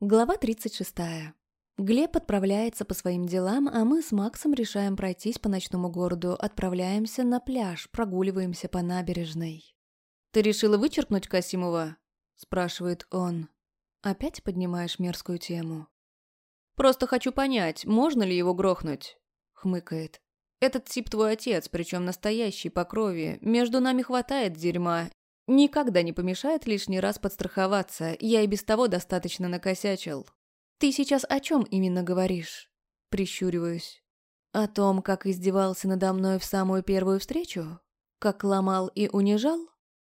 Глава 36. Глеб отправляется по своим делам, а мы с Максом решаем пройтись по ночному городу, отправляемся на пляж, прогуливаемся по набережной. «Ты решила вычеркнуть Касимова?» – спрашивает он. «Опять поднимаешь мерзкую тему?» «Просто хочу понять, можно ли его грохнуть?» – хмыкает. «Этот тип твой отец, причем настоящий, по крови. Между нами хватает дерьма, Никогда не помешает лишний раз подстраховаться, я и без того достаточно накосячил. Ты сейчас о чем именно говоришь? Прищуриваюсь. О том, как издевался надо мной в самую первую встречу? Как ломал и унижал?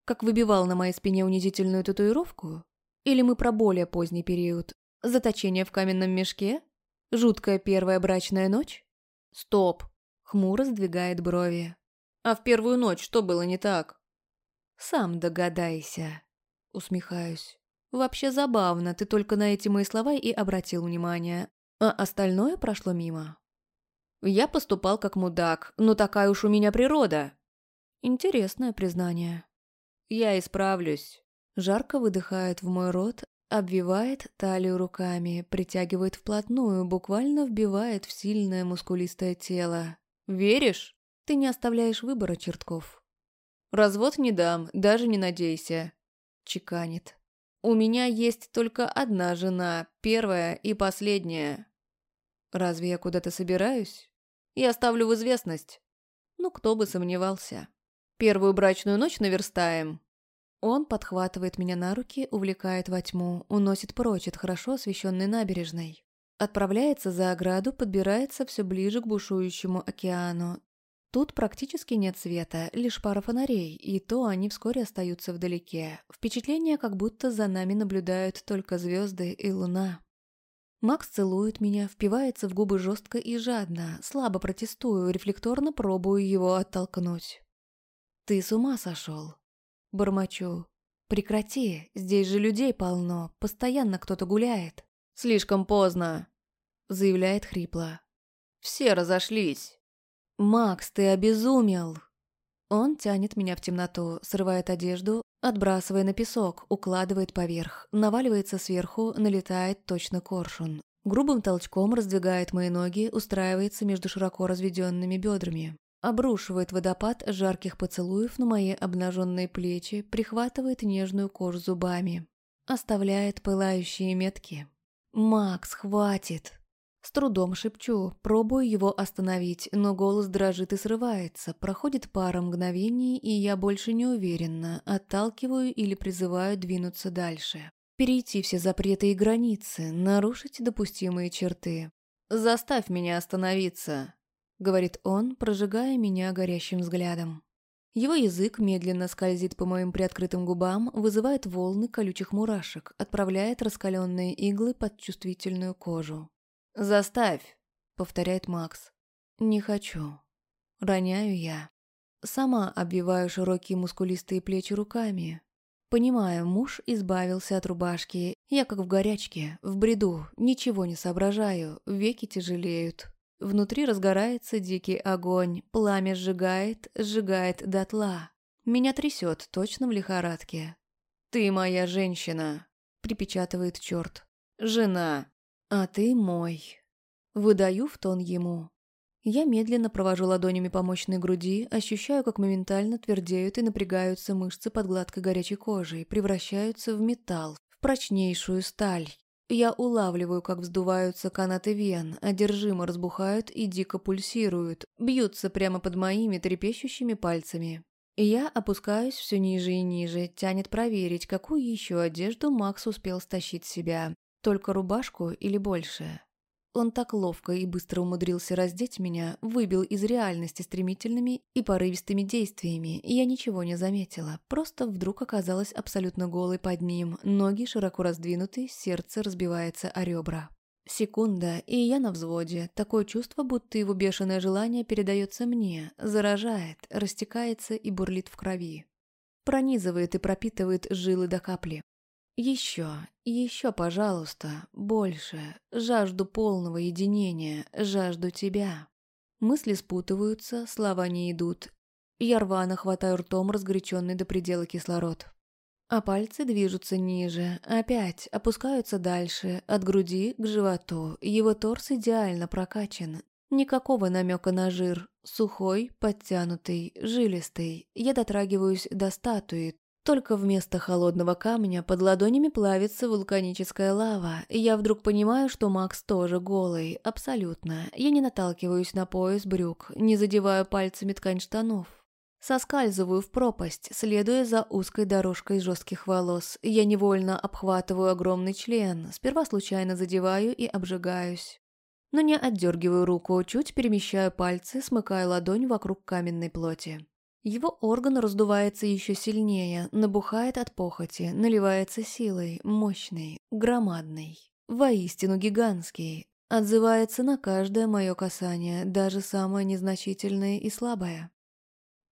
Как выбивал на моей спине унизительную татуировку? Или мы про более поздний период? Заточение в каменном мешке? Жуткая первая брачная ночь? Стоп. Хмуро сдвигает брови. А в первую ночь что было не так? «Сам догадайся», — усмехаюсь. «Вообще забавно, ты только на эти мои слова и обратил внимание, а остальное прошло мимо». «Я поступал как мудак, но такая уж у меня природа». Интересное признание. «Я исправлюсь». Жарко выдыхает в мой рот, обвивает талию руками, притягивает вплотную, буквально вбивает в сильное мускулистое тело. «Веришь? Ты не оставляешь выбора, Чертков». «Развод не дам, даже не надейся», — чеканит. «У меня есть только одна жена, первая и последняя». «Разве я куда-то собираюсь?» «Я ставлю в известность». Ну, кто бы сомневался. «Первую брачную ночь наверстаем». Он подхватывает меня на руки, увлекает во тьму, уносит прочь от хорошо освещенной набережной. Отправляется за ограду, подбирается все ближе к бушующему океану, Тут практически нет света, лишь пара фонарей, и то они вскоре остаются вдалеке. Впечатление, как будто за нами наблюдают только звезды и луна. Макс целует меня, впивается в губы жестко и жадно, слабо протестую, рефлекторно пробую его оттолкнуть. «Ты с ума сошел?» Бормочу. «Прекрати, здесь же людей полно, постоянно кто-то гуляет». «Слишком поздно», — заявляет хрипло. «Все разошлись». «Макс, ты обезумел!» Он тянет меня в темноту, срывает одежду, отбрасывая на песок, укладывает поверх, наваливается сверху, налетает точно коршун. Грубым толчком раздвигает мои ноги, устраивается между широко разведенными бедрами. Обрушивает водопад жарких поцелуев на мои обнаженные плечи, прихватывает нежную кожу зубами. Оставляет пылающие метки. «Макс, хватит!» С трудом шепчу, пробую его остановить, но голос дрожит и срывается. Проходит пара мгновений, и я больше не уверена, отталкиваю или призываю двинуться дальше. Перейти все запреты и границы, нарушить допустимые черты. «Заставь меня остановиться», — говорит он, прожигая меня горящим взглядом. Его язык медленно скользит по моим приоткрытым губам, вызывает волны колючих мурашек, отправляет раскаленные иглы под чувствительную кожу. «Заставь», — повторяет Макс. «Не хочу». Роняю я. Сама обвиваю широкие мускулистые плечи руками. Понимаю, муж избавился от рубашки. Я как в горячке, в бреду, ничего не соображаю, веки тяжелеют. Внутри разгорается дикий огонь, пламя сжигает, сжигает дотла. Меня трясет, точно в лихорадке. «Ты моя женщина», — припечатывает черт. «Жена, «А ты мой». Выдаю в тон ему. Я медленно провожу ладонями по мощной груди, ощущаю, как моментально твердеют и напрягаются мышцы под гладкой горячей кожей, превращаются в металл, в прочнейшую сталь. Я улавливаю, как вздуваются канаты вен, одержимо разбухают и дико пульсируют, бьются прямо под моими трепещущими пальцами. Я опускаюсь все ниже и ниже, тянет проверить, какую еще одежду Макс успел стащить с себя. Только рубашку или больше? Он так ловко и быстро умудрился раздеть меня, выбил из реальности стремительными и порывистыми действиями, и я ничего не заметила, просто вдруг оказалась абсолютно голой под ним, ноги широко раздвинуты, сердце разбивается о ребра. Секунда, и я на взводе. Такое чувство, будто его бешеное желание передается мне, заражает, растекается и бурлит в крови. Пронизывает и пропитывает жилы до капли. Еще, еще, пожалуйста, больше. Жажду полного единения, жажду тебя. Мысли спутываются, слова не идут. Я рвано хватаю ртом разгоряченный до предела кислород. А пальцы движутся ниже, опять опускаются дальше, от груди к животу. Его торс идеально прокачан. Никакого намека на жир. Сухой, подтянутый, жилистый. Я дотрагиваюсь до статуи, только вместо холодного камня под ладонями плавится вулканическая лава. Я вдруг понимаю, что Макс тоже голый. Абсолютно. Я не наталкиваюсь на пояс брюк, не задеваю пальцами ткань штанов. Соскальзываю в пропасть, следуя за узкой дорожкой жестких волос. Я невольно обхватываю огромный член, сперва случайно задеваю и обжигаюсь. Но не отдергиваю руку, чуть перемещаю пальцы, смыкая ладонь вокруг каменной плоти. Его орган раздувается еще сильнее, набухает от похоти, наливается силой, мощной, громадной, воистину гигантский, отзывается на каждое мое касание, даже самое незначительное и слабое.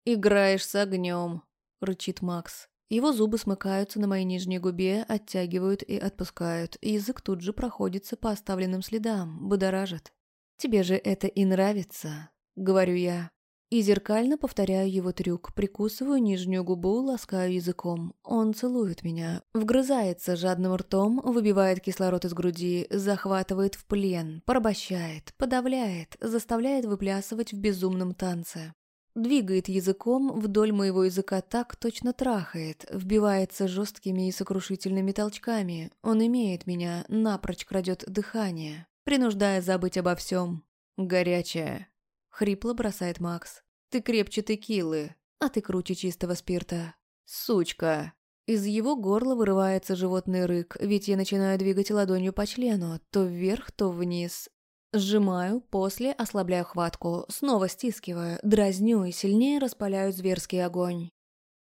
«Играешь с огнем», — рычит Макс. Его зубы смыкаются на моей нижней губе, оттягивают и отпускают. Язык тут же проходится по оставленным следам, будоражит. «Тебе же это и нравится», — говорю я. И зеркально повторяю его трюк, прикусываю нижнюю губу, ласкаю языком. Он целует меня, вгрызается жадным ртом, выбивает кислород из груди, захватывает в плен, порабощает, подавляет, заставляет выплясывать в безумном танце. Двигает языком вдоль моего языка так, точно трахает, вбивается жесткими и сокрушительными толчками. Он имеет меня, напрочь крадет дыхание, принуждая забыть обо всем. Горячая, Хрипло бросает Макс. «Ты крепче текилы, а ты круче чистого спирта. Сучка!» Из его горла вырывается животный рык, ведь я начинаю двигать ладонью по члену, то вверх, то вниз. Сжимаю, после ослабляю хватку, снова стискиваю, дразню и сильнее распаляю зверский огонь.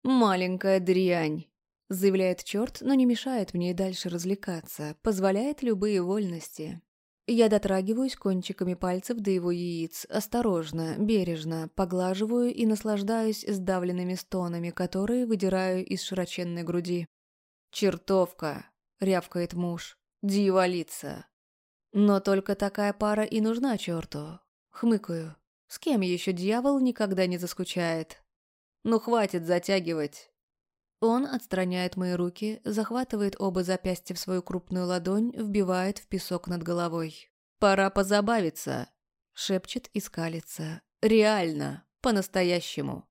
«Маленькая дрянь!» Заявляет черт, но не мешает мне дальше развлекаться, позволяет любые вольности. Я дотрагиваюсь кончиками пальцев до его яиц, осторожно, бережно, поглаживаю и наслаждаюсь сдавленными стонами, которые выдираю из широченной груди. «Чертовка!» — рявкает муж. «Дьяволица!» Но только такая пара и нужна черту. Хмыкаю. С кем еще дьявол никогда не заскучает? Ну хватит затягивать. Он отстраняет мои руки, захватывает оба запястья в свою крупную ладонь, вбивает в песок над головой. «Пора позабавиться», — шепчет и скалится. «Реально, по-настоящему».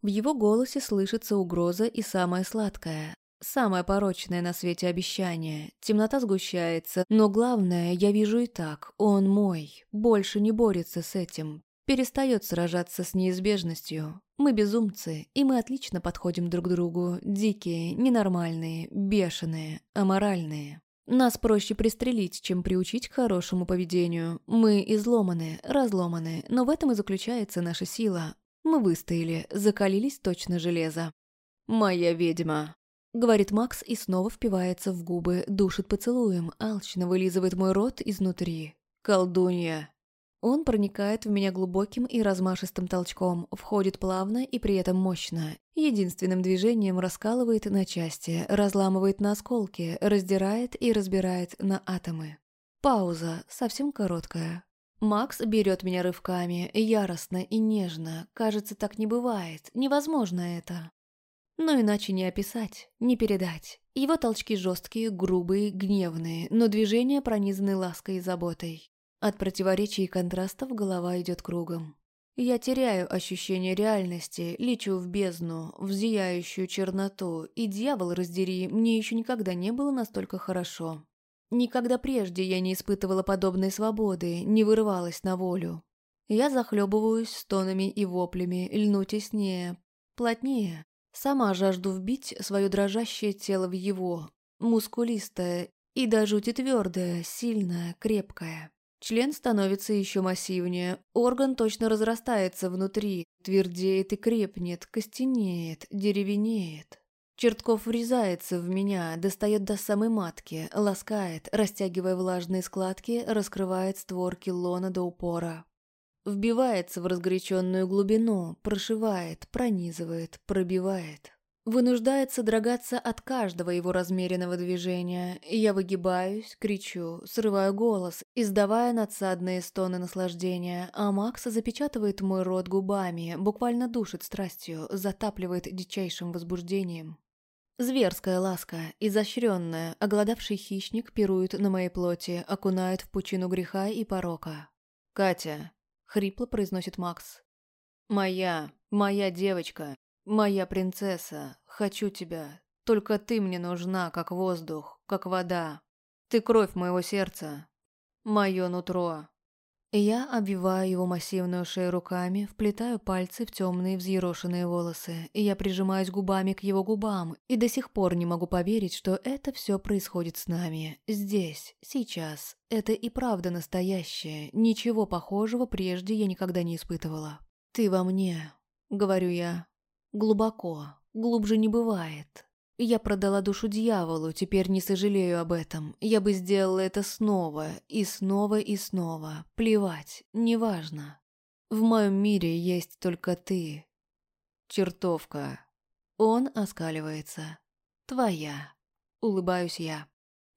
В его голосе слышится угроза и самое сладкое, самое порочное на свете обещание. Темнота сгущается, но главное, я вижу и так, он мой, больше не борется с этим, перестает сражаться с неизбежностью. Мы безумцы, и мы отлично подходим друг к другу, дикие, ненормальные, бешеные, аморальные. Нас проще пристрелить, чем приучить к хорошему поведению. Мы изломаны, разломаны, но в этом и заключается наша сила. Мы выстояли, закалились точно железо. «Моя ведьма», — говорит Макс и снова впивается в губы, душит поцелуем, алчно вылизывает мой рот изнутри. «Колдунья». Он проникает в меня глубоким и размашистым толчком, входит плавно и при этом мощно. Единственным движением раскалывает на части, разламывает на осколки, раздирает и разбирает на атомы. Пауза, совсем короткая. Макс берет меня рывками, яростно и нежно. Кажется, так не бывает, невозможно это. Но иначе не описать, не передать. Его толчки жесткие, грубые, гневные, но движения пронизаны лаской и заботой. От противоречий и контрастов голова идет кругом. Я теряю ощущение реальности, лечу в бездну, в зияющую черноту, и, дьявол раздери, мне еще никогда не было настолько хорошо. Никогда прежде я не испытывала подобной свободы, не вырывалась на волю. Я захлебываюсь стонами и воплями, льну теснее, плотнее. Сама жажду вбить свое дрожащее тело в его, мускулистое и до жути твердое, сильное, крепкое. Член становится еще массивнее, орган точно разрастается внутри, твердеет и крепнет, костенеет, деревенеет. Чертков врезается в меня, достает до самой матки, ласкает, растягивая влажные складки, раскрывает створки лона до упора. Вбивается в разгоряченную глубину, прошивает, пронизывает, пробивает. Вынуждает содрогаться от каждого его размеренного движения. Я выгибаюсь, кричу, срываю голос, издавая надсадные стоны наслаждения, а Макс запечатывает мой рот губами, буквально душит страстью, затапливает дичайшим возбуждением. Зверская ласка, изощренная, оголодавший хищник пирует на моей плоти, окунает в пучину греха и порока. «Катя», — хрипло произносит Макс. «Моя, моя девочка, моя принцесса, хочу тебя. Только ты мне нужна, как воздух, как вода. Ты кровь моего сердца, мое нутро». Я обвиваю его массивную шею руками, вплетаю пальцы в темные взъерошенные волосы, и я прижимаюсь губами к его губам, и до сих пор не могу поверить, что это все происходит с нами, здесь, сейчас. Это и правда настоящее, ничего похожего прежде я никогда не испытывала. «Ты во мне», — говорю я, — «глубоко, глубже не бывает». Я продала душу дьяволу, теперь не сожалею об этом. Я бы сделала это снова, и снова, и снова. Плевать, неважно. В моем мире есть только ты. Чертовка. Он оскаливается. Твоя. Улыбаюсь я.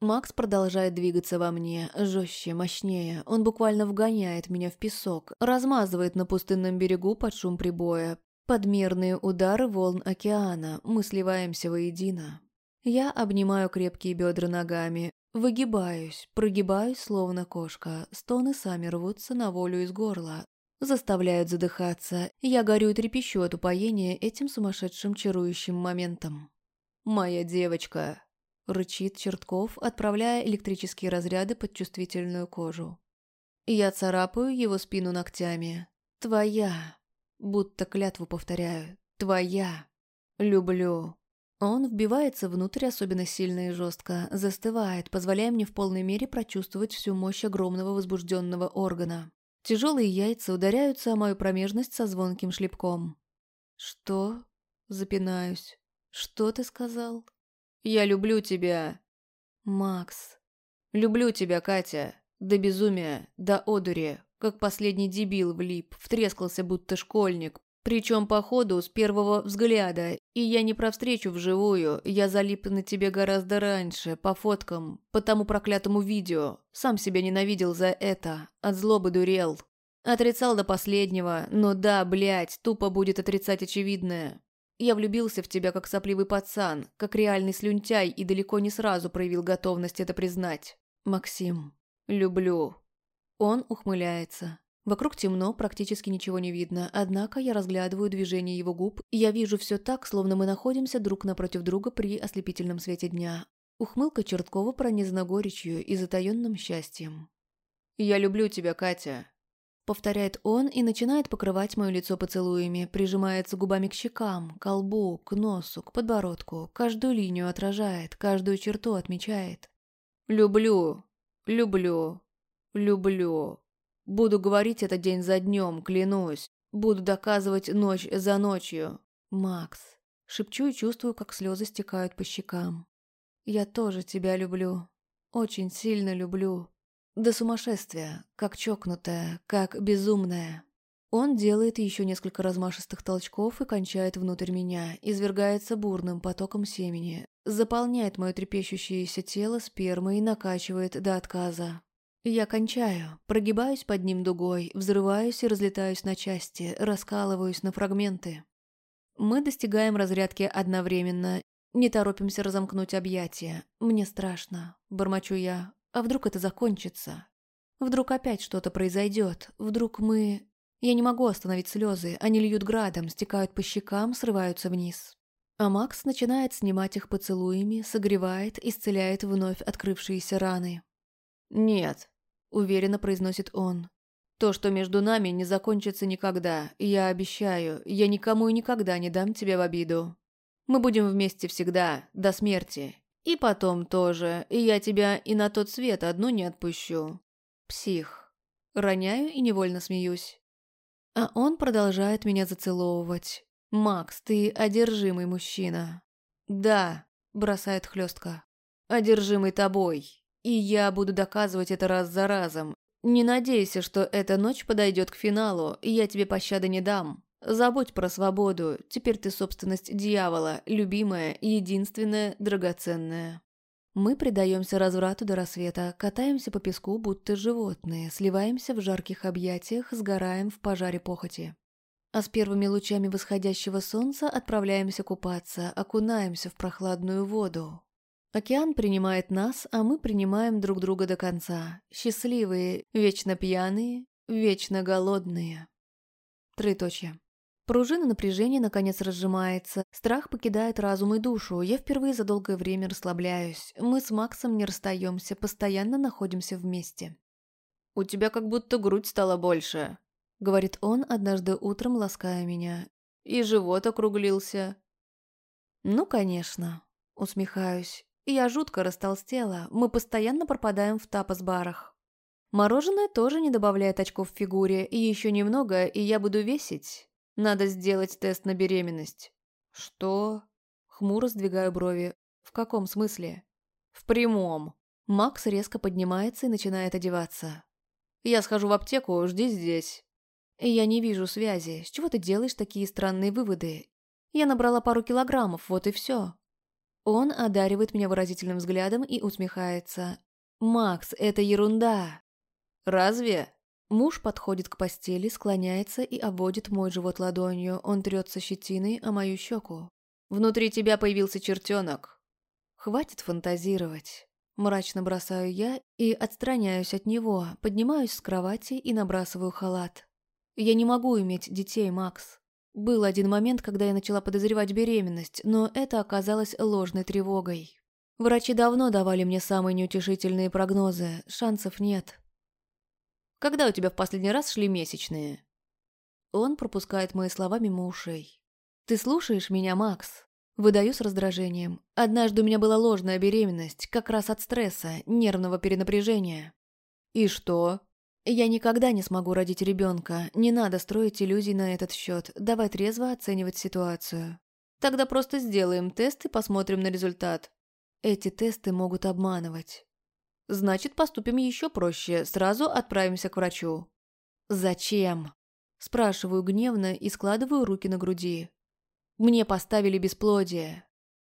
Макс продолжает двигаться во мне, жестче, мощнее. Он буквально вгоняет меня в песок, размазывает на пустынном берегу под шум прибоя, Подмерные удары волн океана, мы сливаемся воедино. Я обнимаю крепкие бедра ногами, выгибаюсь, прогибаюсь, словно кошка, стоны сами рвутся на волю из горла, заставляют задыхаться, я горю и трепещу от упоения этим сумасшедшим чарующим моментом. «Моя девочка!» — рычит Чертков, отправляя электрические разряды под чувствительную кожу. Я царапаю его спину ногтями. «Твоя!» Будто клятву повторяю. Твоя. Люблю. Он вбивается внутрь особенно сильно и жестко, застывает, позволяя мне в полной мере прочувствовать всю мощь огромного возбужденного органа. Тяжелые яйца ударяются о мою промежность со звонким шлепком. «Что?» – запинаюсь. «Что ты сказал?» «Я люблю тебя!» «Макс!» «Люблю тебя, Катя! До безумия, до одури, как последний дебил влип, втрескался будто школьник. Причем, походу, с первого взгляда. И я не про встречу вживую, я залип на тебе гораздо раньше, по фоткам, по тому проклятому видео. Сам себя ненавидел за это, от злобы дурел. Отрицал до последнего, но да, блядь, тупо будет отрицать очевидное. Я влюбился в тебя как сопливый пацан, как реальный слюнтяй и далеко не сразу проявил готовность это признать. Максим, люблю. Он ухмыляется. Вокруг темно, практически ничего не видно, однако я разглядываю движение его губ, и я вижу все так, словно мы находимся друг напротив друга при ослепительном свете дня. Ухмылка Черткова пронизана горечью и затаенным счастьем. «Я люблю тебя, Катя», — повторяет он и начинает покрывать мое лицо поцелуями, прижимается губами к щекам, к лбу, к носу, к подбородку, каждую линию отражает, каждую черту отмечает. «Люблю, люблю, Люблю. Буду говорить это день за днем, клянусь. Буду доказывать ночь за ночью. Макс. Шепчу и чувствую, как слезы стекают по щекам. Я тоже тебя люблю. Очень сильно люблю. До сумасшествия, как чокнутая, как безумная. Он делает еще несколько размашистых толчков и кончает внутрь меня, извергается бурным потоком семени, заполняет мое трепещущееся тело спермой и накачивает до отказа. Я кончаю, прогибаюсь под ним дугой, взрываюсь и разлетаюсь на части, раскалываюсь на фрагменты. Мы достигаем разрядки одновременно, не торопимся разомкнуть объятия. Мне страшно, бормочу я. А вдруг это закончится? Вдруг опять что-то произойдет? Вдруг мы... Я не могу остановить слезы, они льют градом, стекают по щекам, срываются вниз. А Макс начинает снимать их поцелуями, согревает, исцеляет вновь открывшиеся раны. «Нет», — уверенно произносит он. «То, что между нами, не закончится никогда. Я обещаю, я никому и никогда не дам тебя в обиду. Мы будем вместе всегда, до смерти. И потом тоже, и я тебя и на тот свет одну не отпущу. Псих». Роняю и невольно смеюсь. А он продолжает меня зацеловывать. «Макс, ты одержимый мужчина». «Да», — бросает хлестко. «Одержимый тобой». И я буду доказывать это раз за разом. Не надейся, что эта ночь подойдет к финалу, и я тебе пощады не дам. Забудь про свободу, теперь ты собственность дьявола, любимая, единственная, драгоценная. Мы предаемся разврату до рассвета, катаемся по песку, будто животные, сливаемся в жарких объятиях, сгораем в пожаре похоти. А с первыми лучами восходящего солнца отправляемся купаться, окунаемся в прохладную воду. Океан принимает нас, а мы принимаем друг друга до конца. Счастливые, вечно пьяные, вечно голодные. Троеточие. Пружина напряжения наконец разжимается, страх покидает разум и душу, я впервые за долгое время расслабляюсь. Мы с Максом не расстаемся, постоянно находимся вместе. «У тебя как будто грудь стала больше», — говорит он однажды утром, лаская меня. «И живот округлился». «Ну, конечно», — усмехаюсь. «Я жутко растолстела, мы постоянно пропадаем в тапос-барах». Мороженое тоже не добавляет очков в фигуре, и еще немного, и я буду весить. Надо сделать тест на беременность». «Что?» Хмуро сдвигаю брови. «В каком смысле?» «В прямом». Макс резко поднимается и начинает одеваться. «Я схожу в аптеку, жди здесь». «Я не вижу связи. С чего ты делаешь такие странные выводы? Я набрала пару килограммов, вот и все». Он одаривает меня выразительным взглядом и усмехается. «Макс, это ерунда». «Разве?» Муж подходит к постели, склоняется и обводит мой живот ладонью. Он трется щетиной о мою щеку. «Внутри тебя появился чертенок». «Хватит фантазировать». Мрачно бросаю я и отстраняюсь от него, поднимаюсь с кровати и набрасываю халат. Я не могу иметь детей, Макс. Был один момент, когда я начала подозревать беременность, но это оказалось ложной тревогой. Врачи давно давали мне самые неутешительные прогнозы, шансов нет. Когда у тебя в последний раз шли месячные?» Он пропускает мои слова мимо ушей. «Ты слушаешь меня, Макс?» Выдаю с раздражением. Однажды у меня была ложная беременность, как раз от стресса, нервного перенапряжения. «И что?» «Я никогда не смогу родить ребенка. Не надо строить иллюзий на этот счет. Давай трезво оценивать ситуацию». «Тогда просто сделаем тест и посмотрим на результат». Эти тесты могут обманывать. Значит, поступим еще проще. Сразу отправимся к врачу. Зачем? Спрашиваю гневно и складываю руки на груди. Мне поставили бесплодие.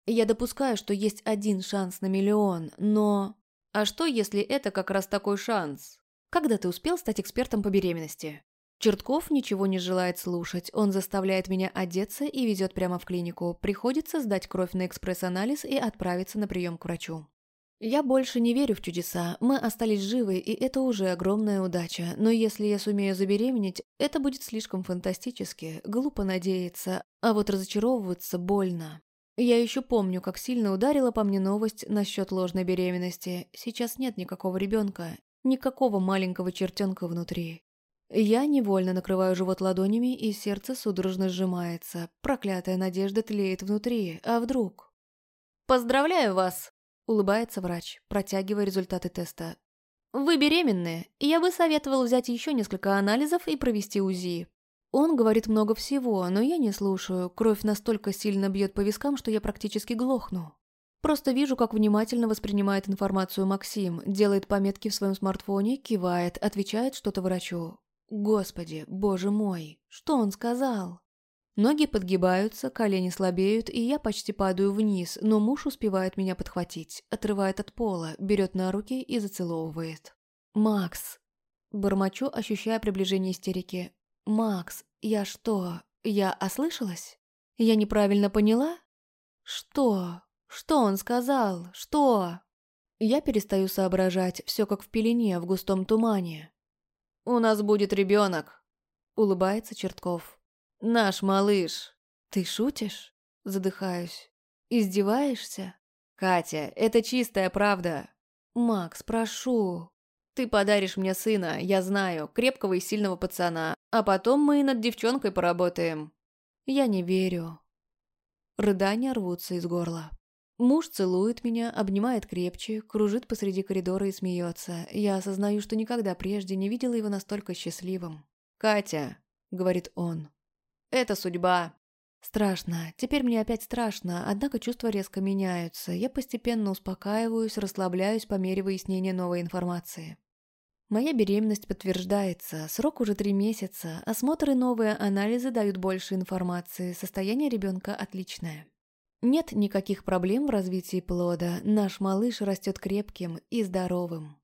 Я допускаю, что есть один шанс на миллион, но... А что, если это как раз такой шанс? Когда ты успел стать экспертом по беременности? Чертков ничего не желает слушать. Он заставляет меня одеться и везет прямо в клинику. Приходится сдать кровь на экспресс-анализ и отправиться на прием к врачу. Я больше не верю в чудеса, мы остались живы, и это уже огромная удача, но если я сумею забеременеть, это будет слишком фантастически, глупо надеяться, а вот разочаровываться больно. Я еще помню, как сильно ударила по мне новость насчет ложной беременности. Сейчас нет никакого ребенка, никакого маленького чертенка внутри. Я невольно накрываю живот ладонями, и сердце судорожно сжимается. Проклятая надежда тлеет внутри, а вдруг? «Поздравляю вас!» Улыбается врач, протягивая результаты теста. «Вы беременны, я бы советовал взять еще несколько анализов и провести УЗИ». Он говорит много всего, но я не слушаю. Кровь настолько сильно бьет по вискам, что я практически глохну. Просто вижу, как внимательно воспринимает информацию Максим, делает пометки в своем смартфоне, кивает, отвечает что-то врачу. Господи, боже мой, что он сказал? Ноги подгибаются, колени слабеют, и я почти падаю вниз, но муж успевает меня подхватить, отрывает от пола, берет на руки и зацеловывает. «Макс!» Бормочу, ощущая приближение истерики. «Макс, я что, я ослышалась? Я неправильно поняла? Что? Что он сказал? Что?» Я перестаю соображать, все как в пелене, в густом тумане. «У нас будет ребенок», — улыбается Чертков. Наш малыш. Ты шутишь? Задыхаюсь. Издеваешься? Катя, это чистая правда. Макс, прошу. Ты подаришь мне сына, я знаю, крепкого и сильного пацана, а потом мы над девчонкой поработаем. Я не верю. Рыдания рвутся из горла. Муж целует меня, обнимает крепче, кружит посреди коридора и смеется. Я осознаю, что никогда прежде не видела его настолько счастливым. «Катя», — говорит он, это судьба. Страшно. Теперь мне опять страшно, однако чувства резко меняются. Я постепенно успокаиваюсь, расслабляюсь по мере выяснения новой информации. Моя беременность подтверждается, срок уже три месяца, осмотры и новые анализы дают больше информации, состояние ребенка отличное. Нет никаких проблем в развитии плода, наш малыш растет крепким и здоровым.